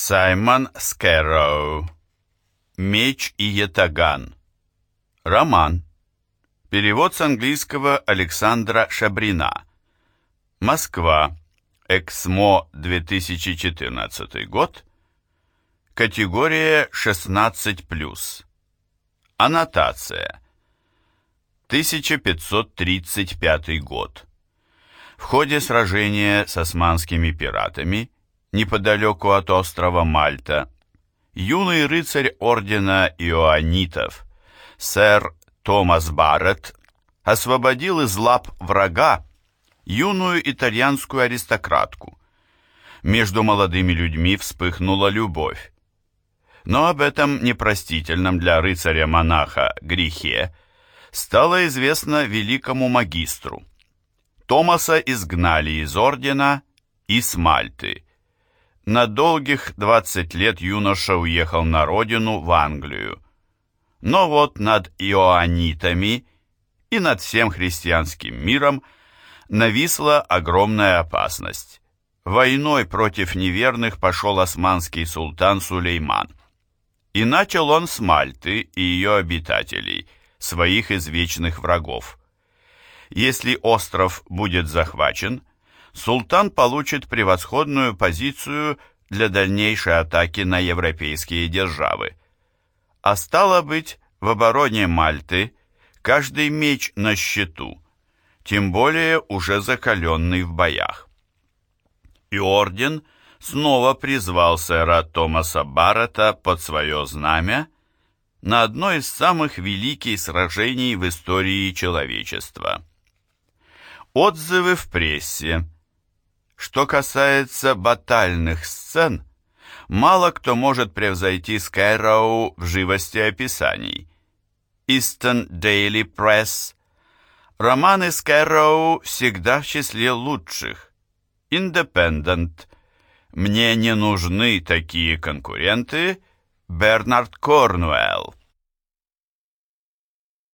Саймон Скэрроу. Меч и ятаган. Роман. Перевод с английского Александра Шабрина. Москва. Эксмо 2014 год. Категория 16+. Аннотация. 1535 год. В ходе сражения с османскими пиратами неподалеку от острова Мальта, юный рыцарь ордена Иоаннитов, сэр Томас Барретт, освободил из лап врага юную итальянскую аристократку. Между молодыми людьми вспыхнула любовь. Но об этом непростительном для рыцаря-монаха грехе стало известно великому магистру. Томаса изгнали из ордена и с Мальты – на долгих 20 лет юноша уехал на родину, в Англию. Но вот над иоанитами и над всем христианским миром нависла огромная опасность. Войной против неверных пошел османский султан Сулейман. И начал он с Мальты и ее обитателей, своих извечных врагов. Если остров будет захвачен, султан получит превосходную позицию для дальнейшей атаки на европейские державы. А стало быть, в обороне Мальты каждый меч на счету, тем более уже закаленный в боях. И орден снова призвал сэра Томаса Баррета под свое знамя на одно из самых великих сражений в истории человечества. Отзывы в прессе – что касается батальных сцен, мало кто может превзойти Скайроу в живости описаний. Eastern Daily Press. Романы Скайроу всегда в числе лучших. Independent. Мне не нужны такие конкуренты. Бернард Корнуэлл.